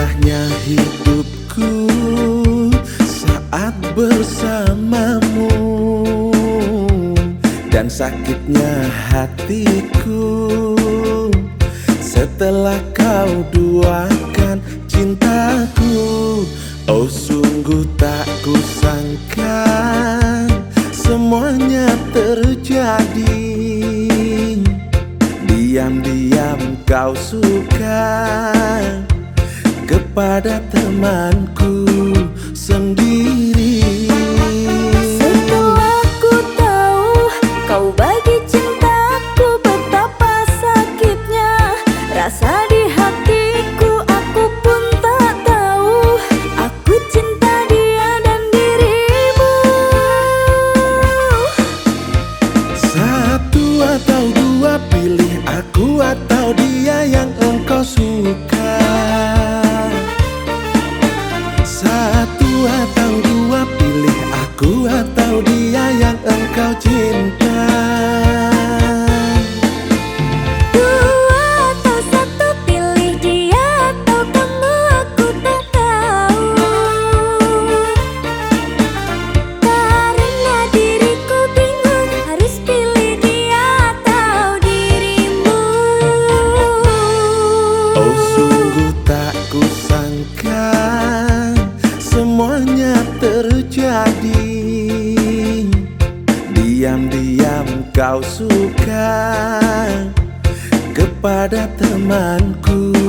indahnya hidupku saat bersamamu dan sakitnya hatiku. Setelah kau duakan cintaku oh sungguh tak kusangka semuanya terjadi. Diam-diam kau suka kepada temanku. terjadi. Diam-diam kau suka Kepada temanku.